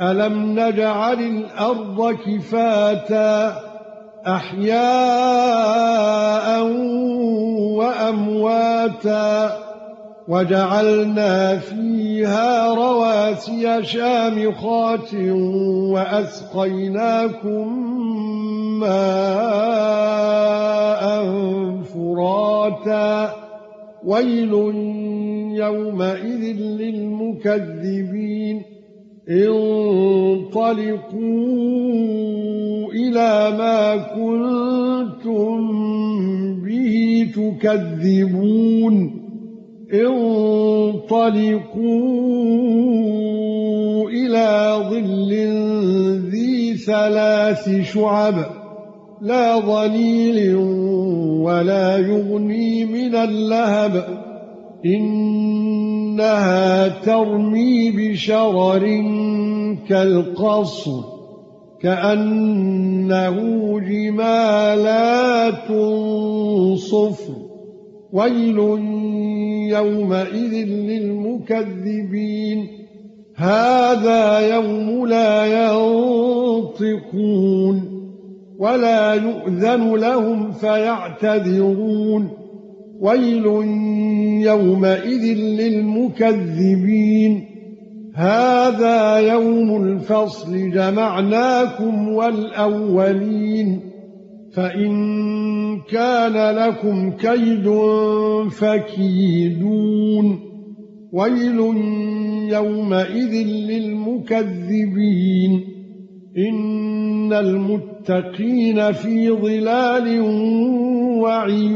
ألم نجعل الأرض كفاتا أحياء وأمواتا وجعلنا فيها رواسي شامخات وأسقيناكم ماء فراتا ويل يومئذ للمكذبين انطلقوا إلى ما كنتم به تكذبون. انطلقوا إلى ظل ذي ثلاث شعب لا ظليل ولا يغني من اللهب. إنها ترمي بشرر كالقصر كأنه جمالات صفر ويل يومئذ للمكذبين هذا يوم لا ينطقون ولا يؤذن لهم فيعتذرون ويل يومئذ للمكذبين. هذا يوم الفصل جمعناكم والأولين. فإن كان لكم كيد فكيدون. ويل يومئذ للمكذبين. إن المتقين في ظلال وعيون.